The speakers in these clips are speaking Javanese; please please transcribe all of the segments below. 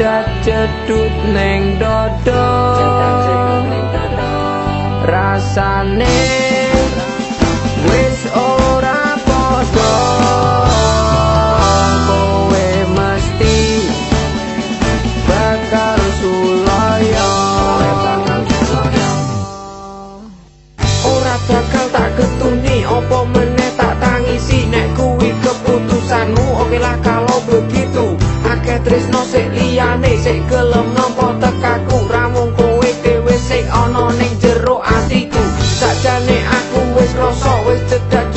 cedak cedut neng dada. Dada. Rasane gelem nampa tekaku ramung kowe dhewe sik ana ning jero atiku. Sakjane aku wis rasa wis cedak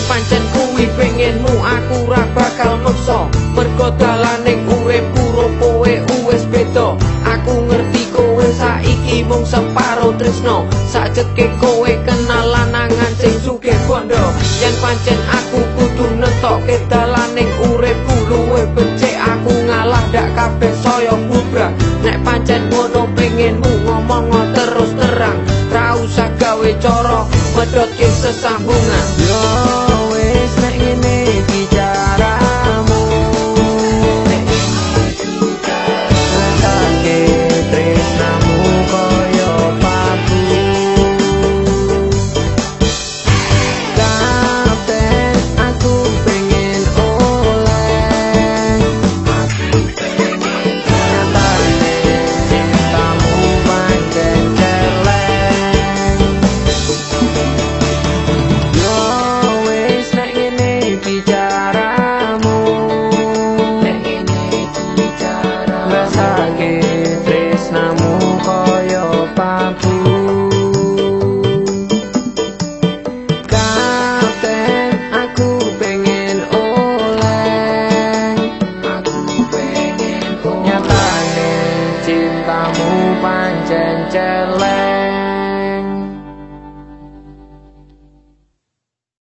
Yen pancen kuwi pengenmu aku ora bakal maksa Mergo dalaning uripku kowe wis beda. Aku ngerti kowe saiki mung separo tresno. Sajeke kowe kenal lanangan sing sugih bondo. Yen pancen aku kudu netokke dalaning uripku luwih becik aku ngalah dak kabeh saya bubrak Nek pancen ngono pengenmu ngomong terus terang. Ra usah gawe cara medhotke sesambungan Vàng.